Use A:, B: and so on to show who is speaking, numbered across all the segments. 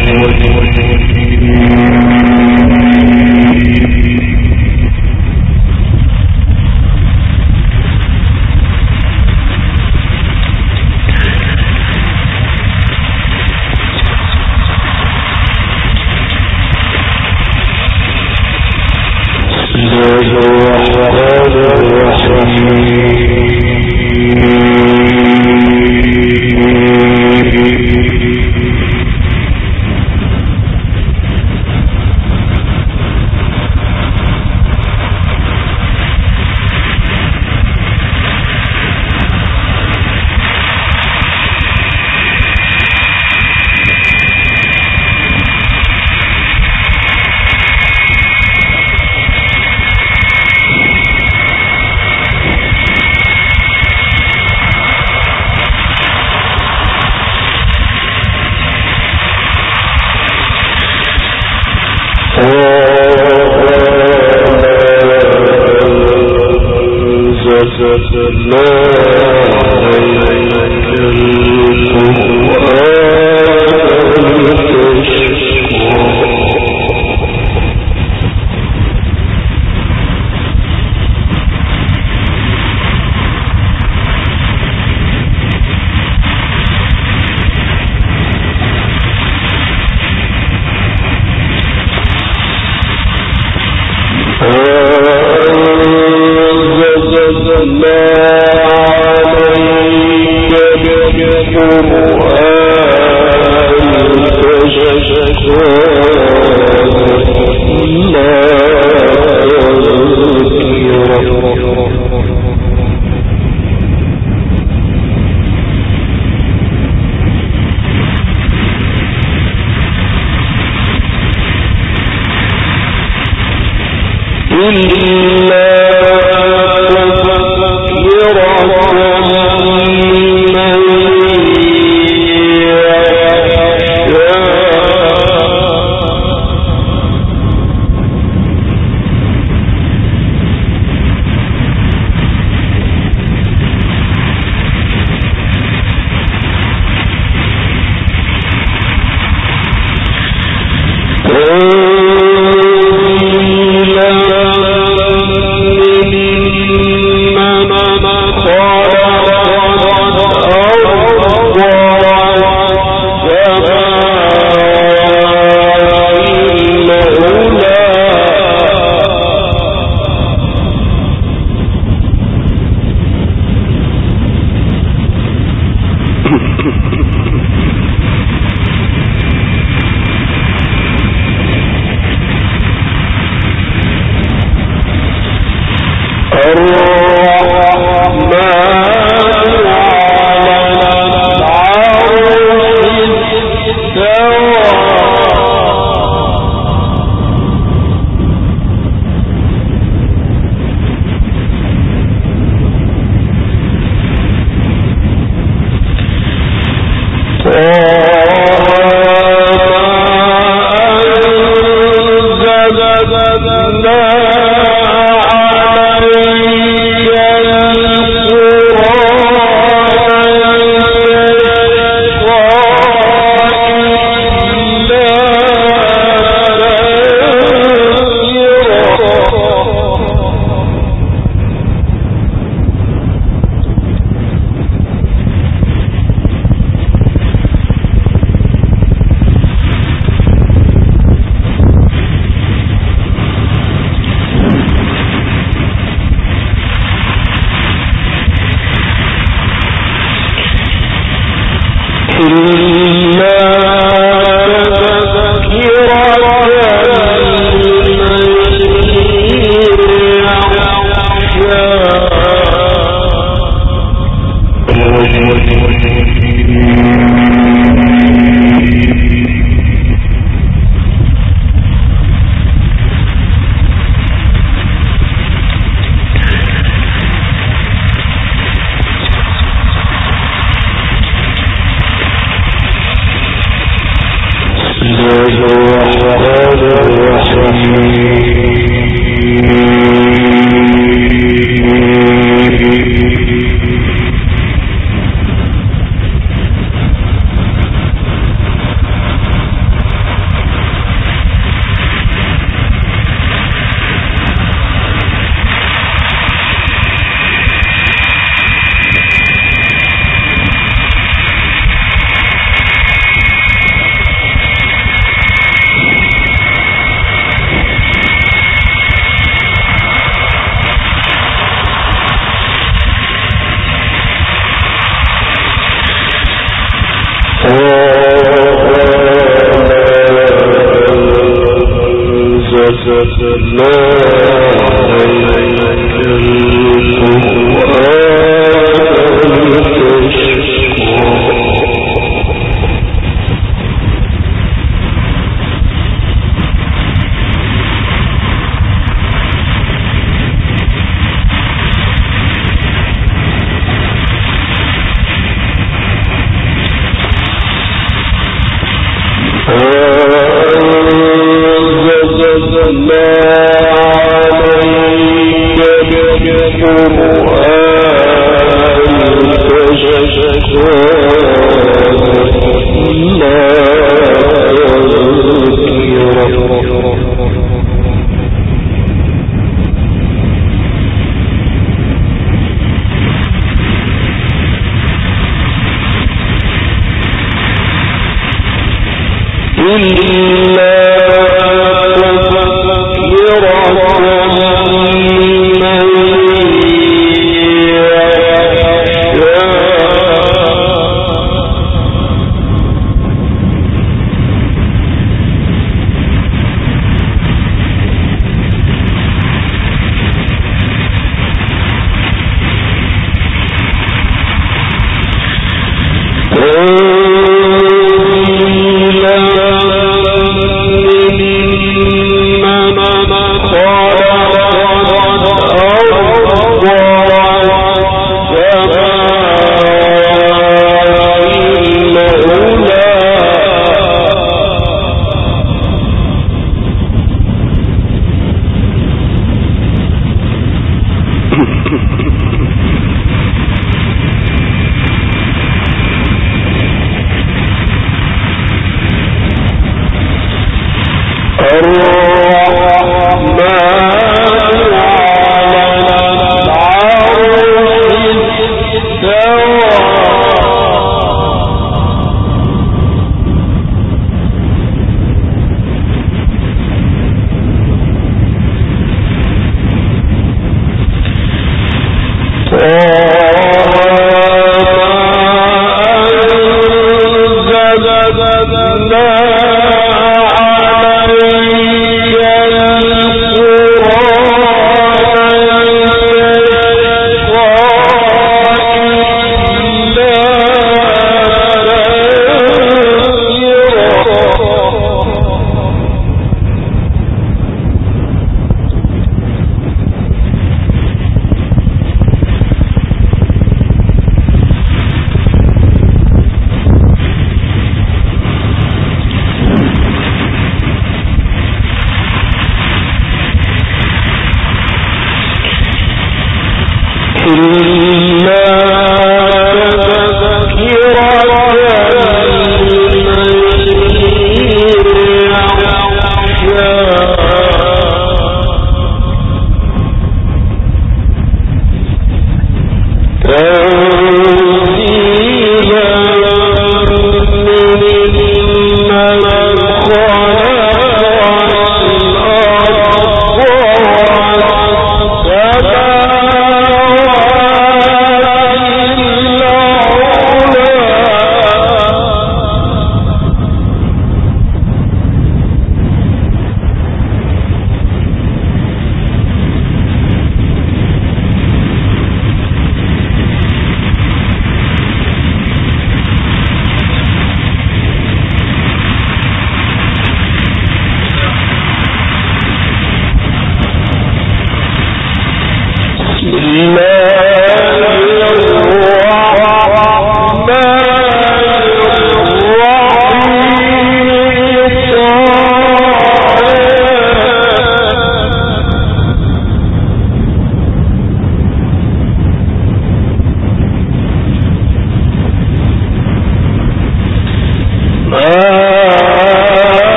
A: Thank you. إلا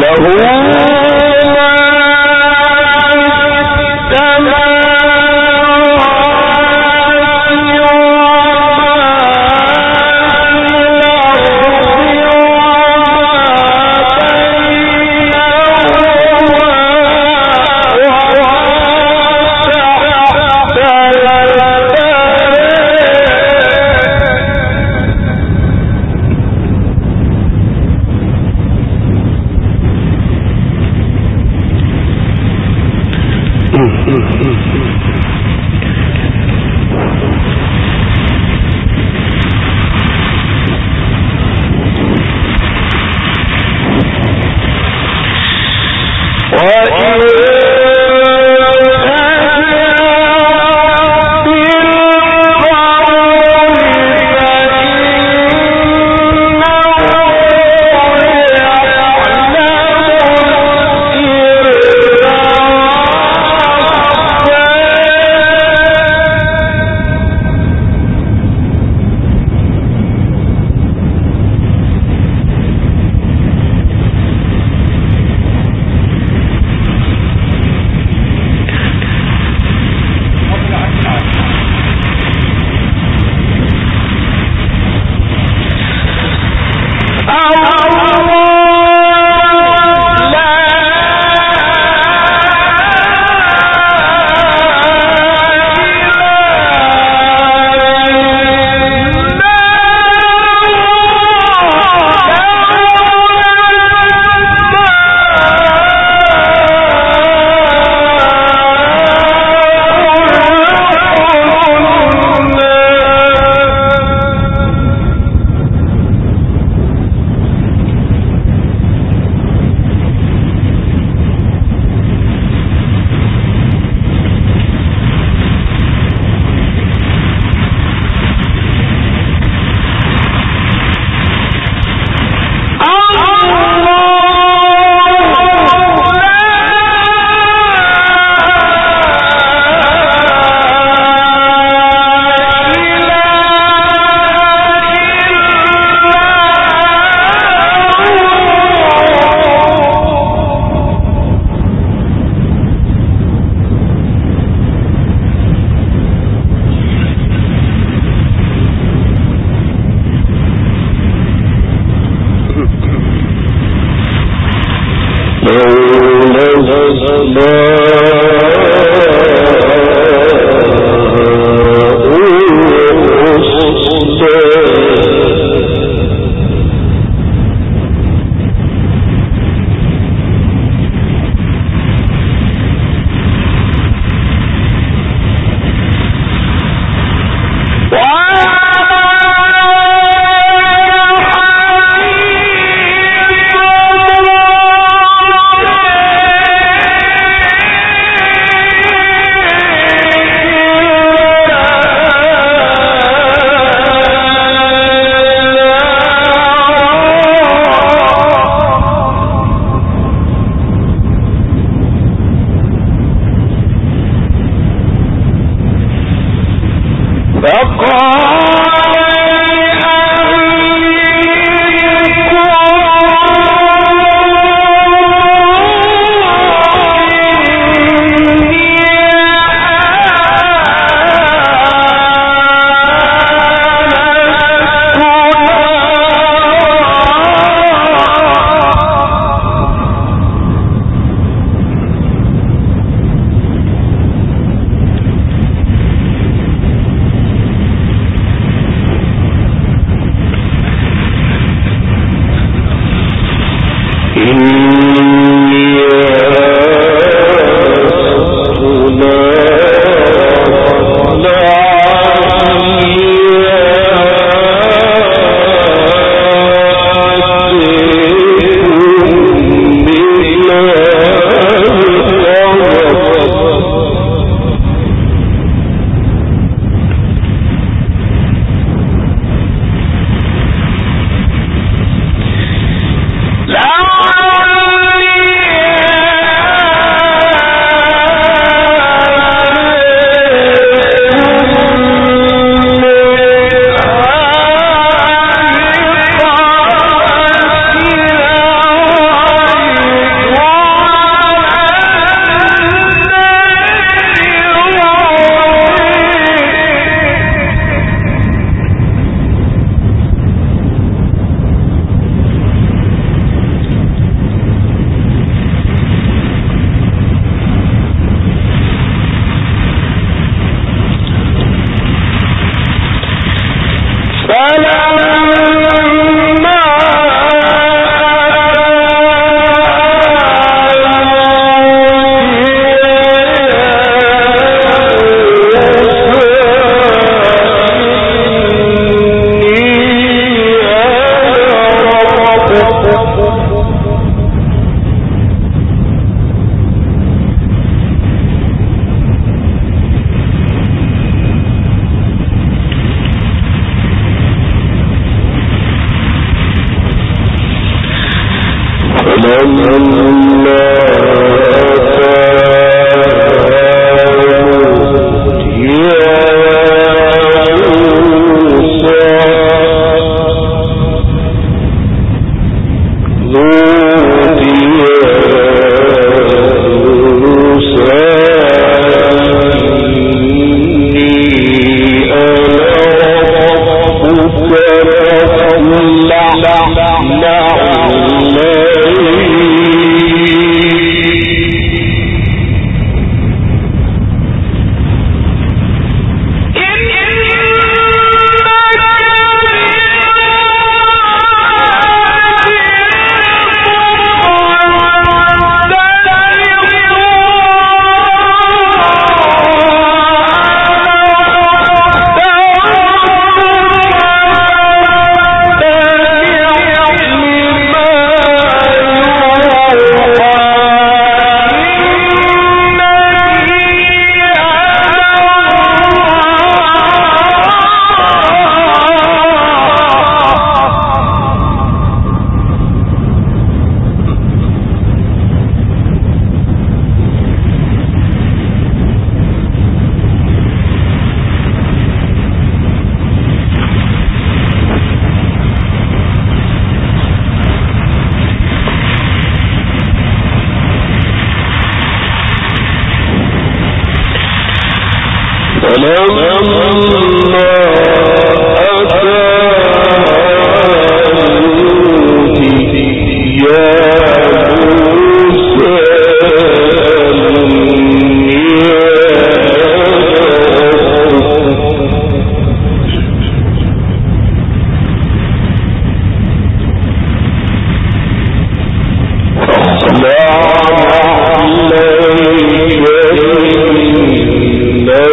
A: لہو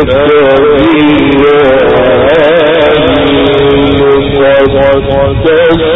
A: Thank you.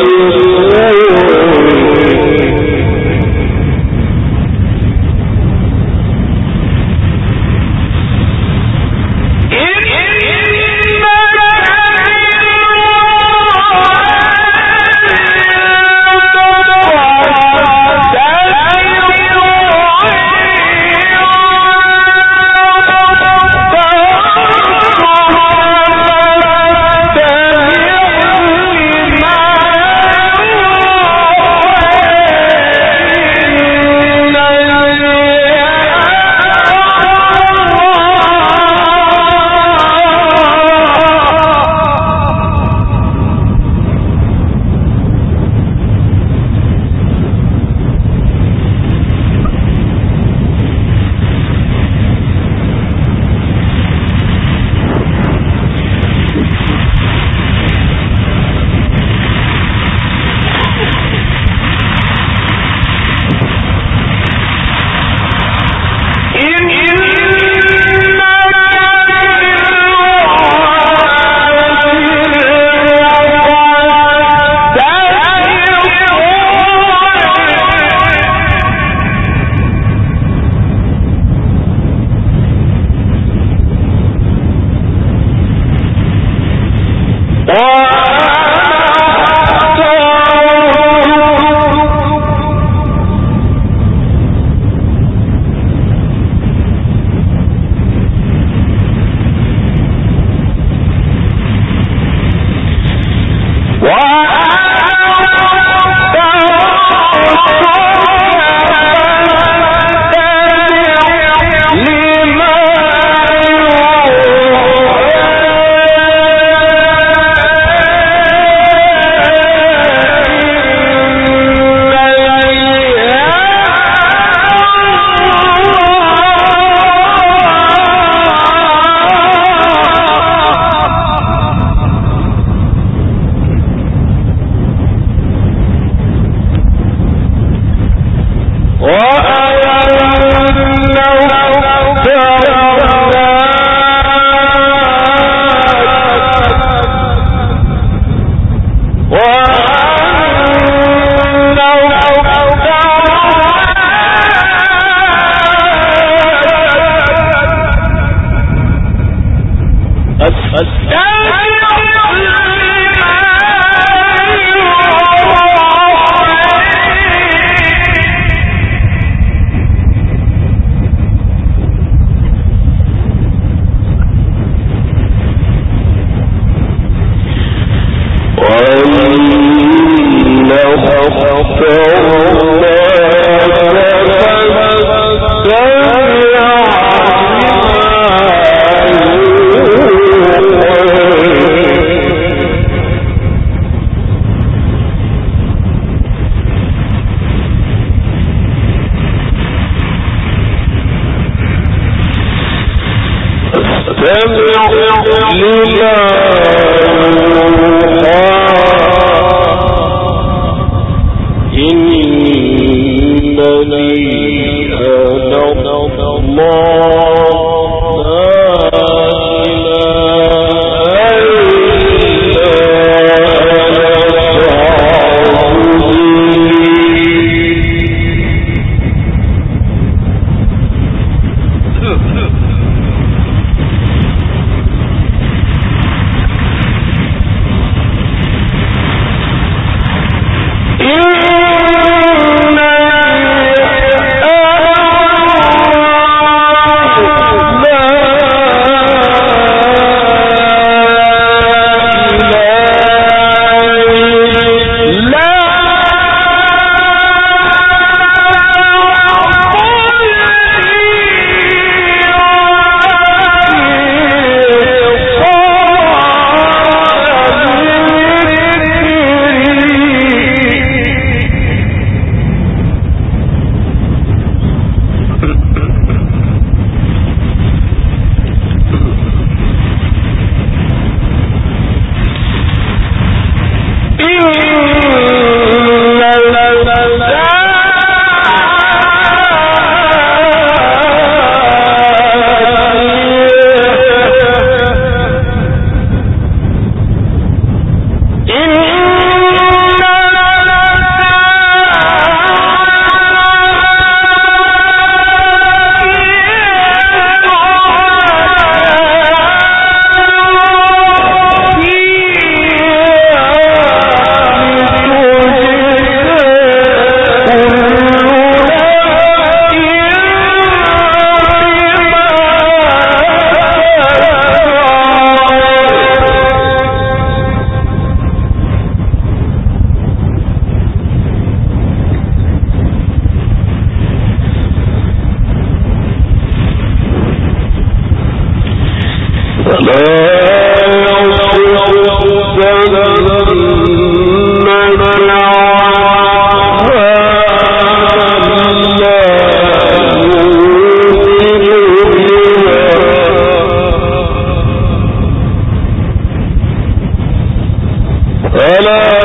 A: ولا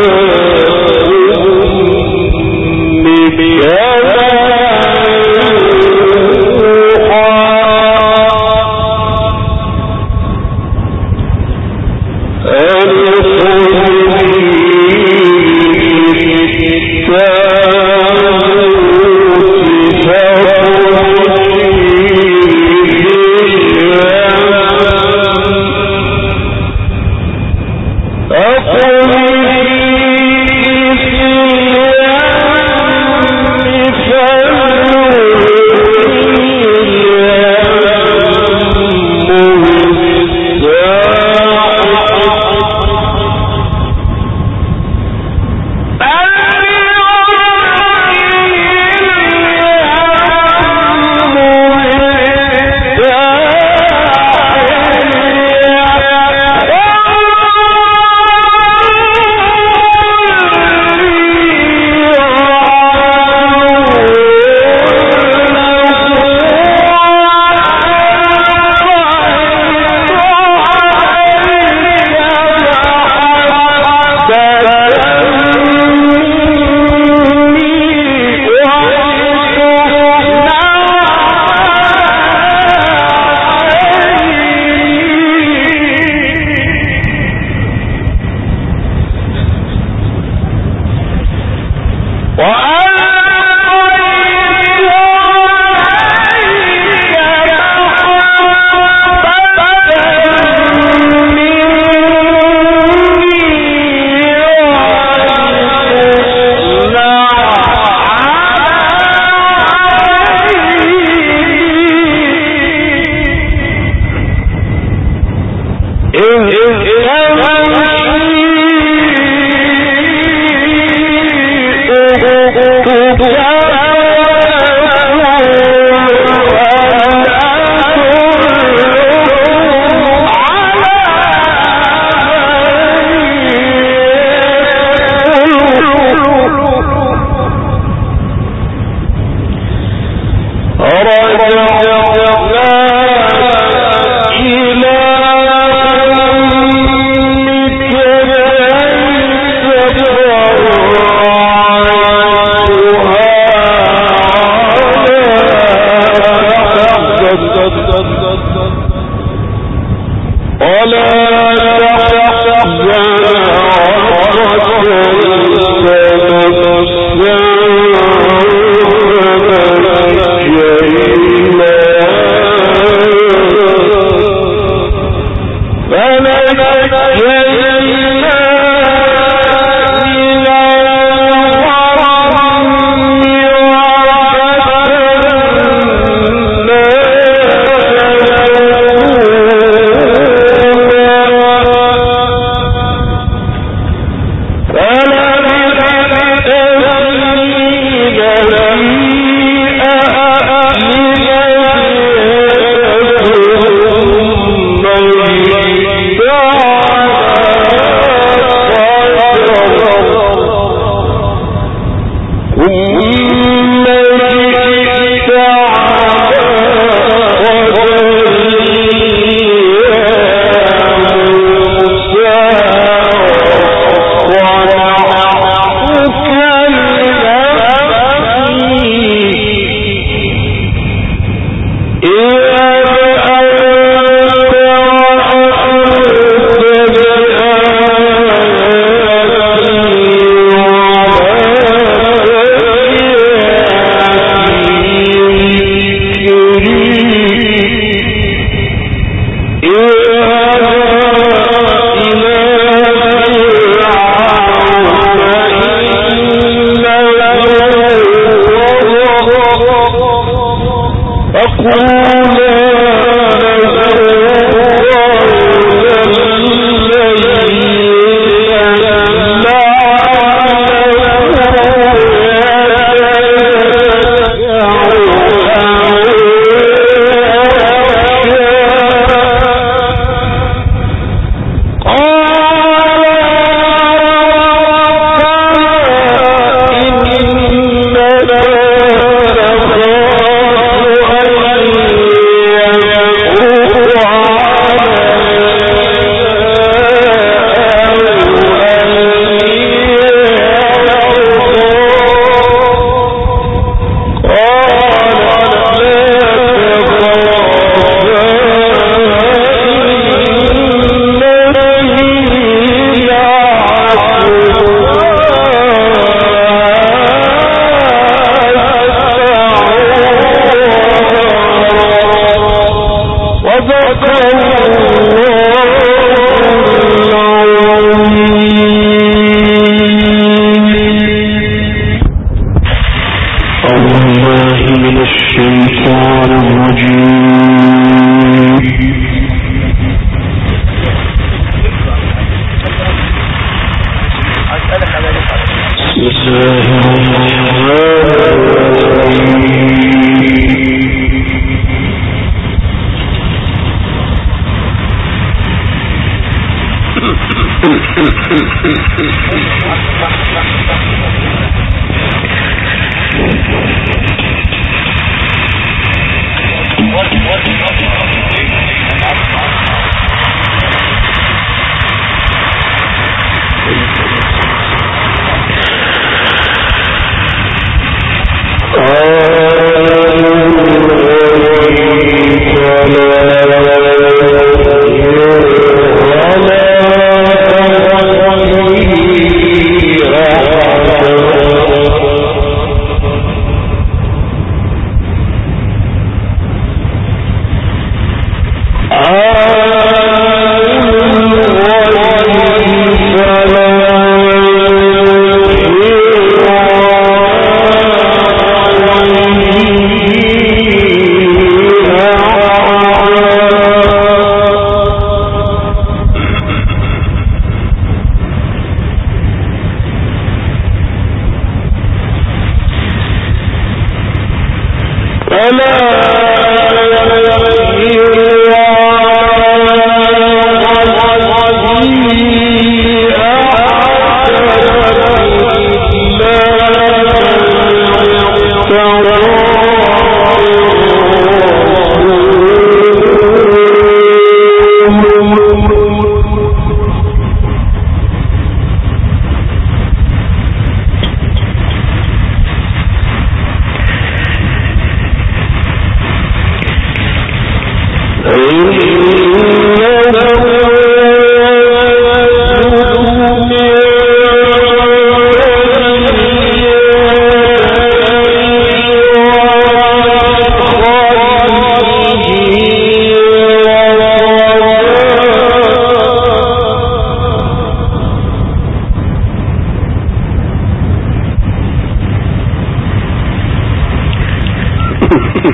A: بسم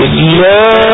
A: الله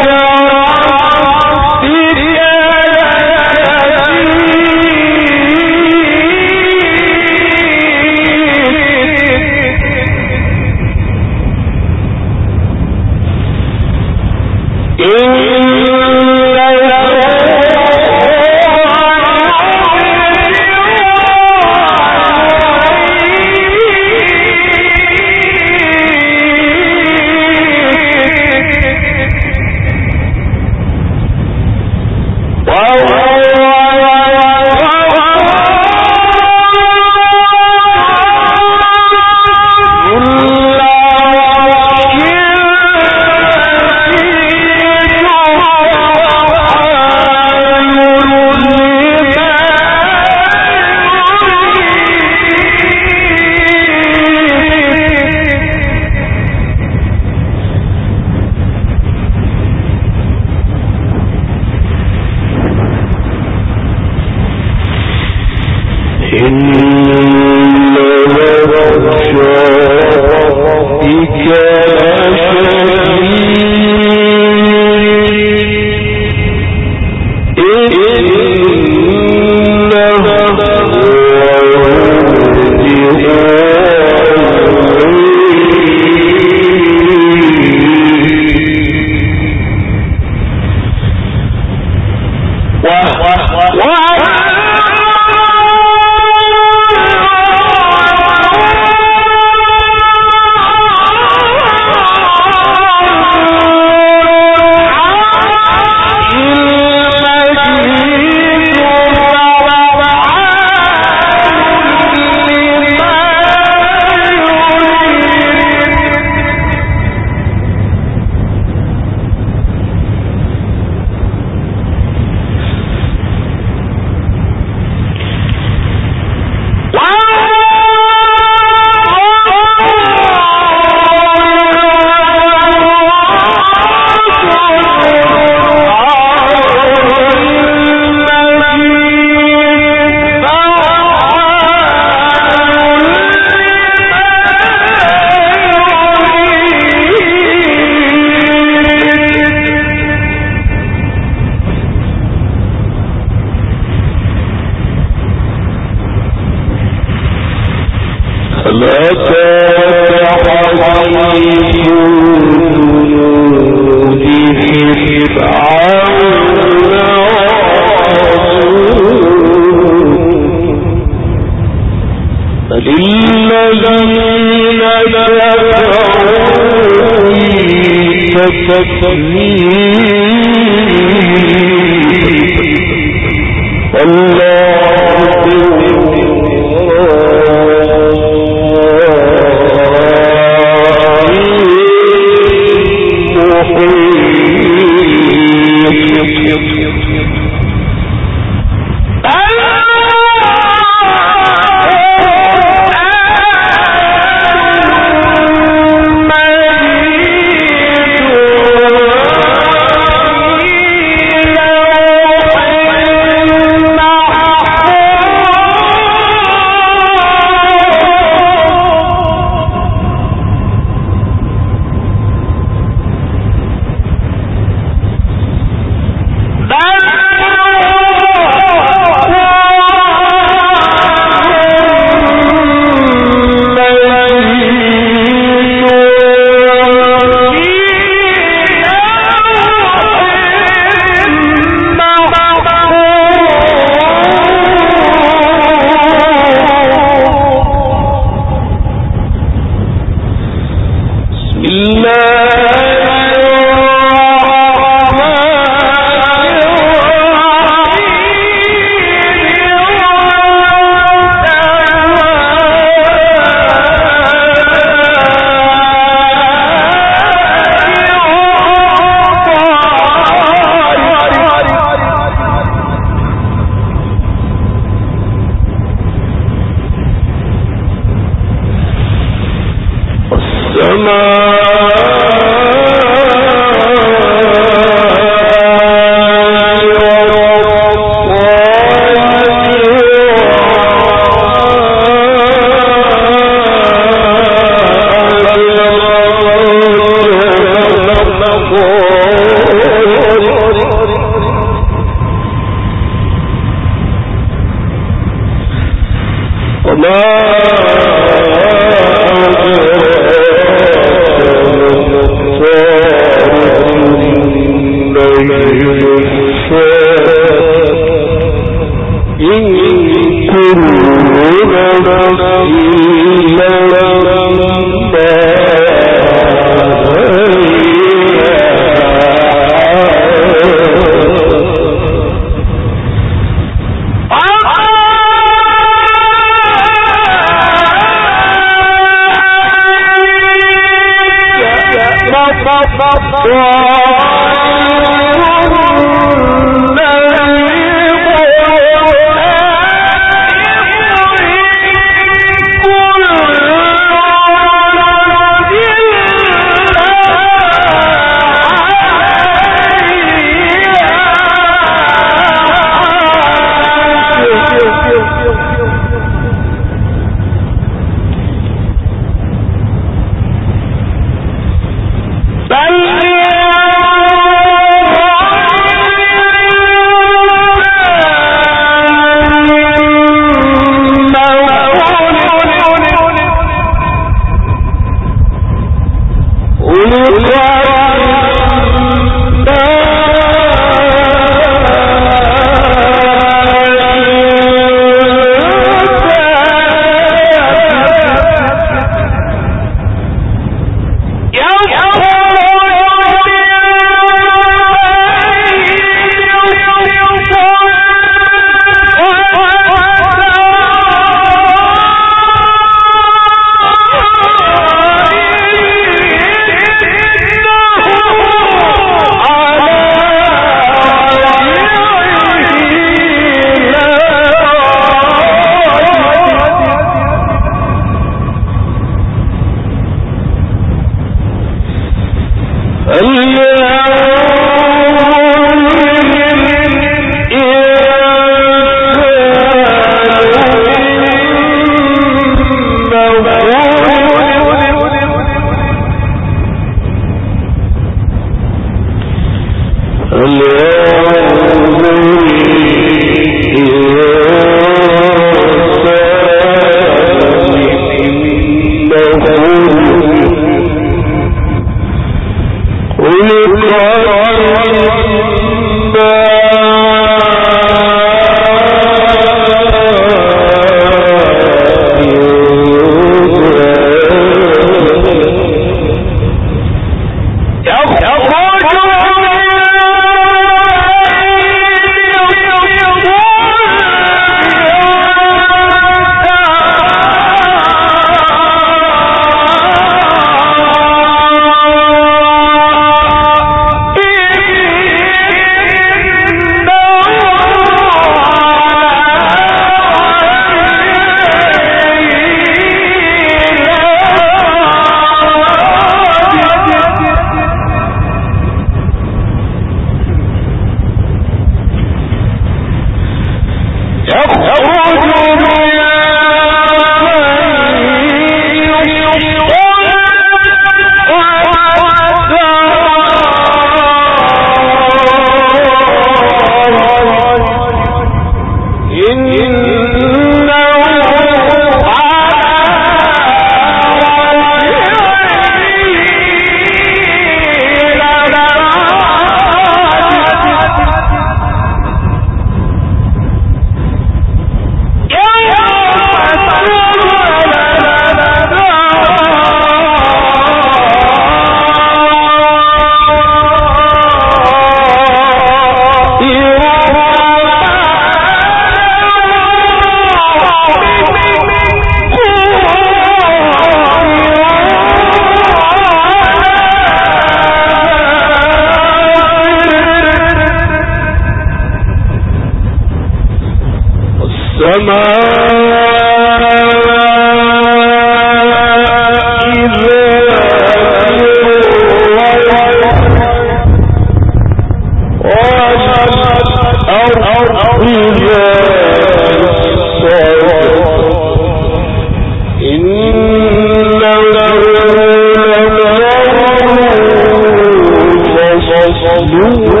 A: بسم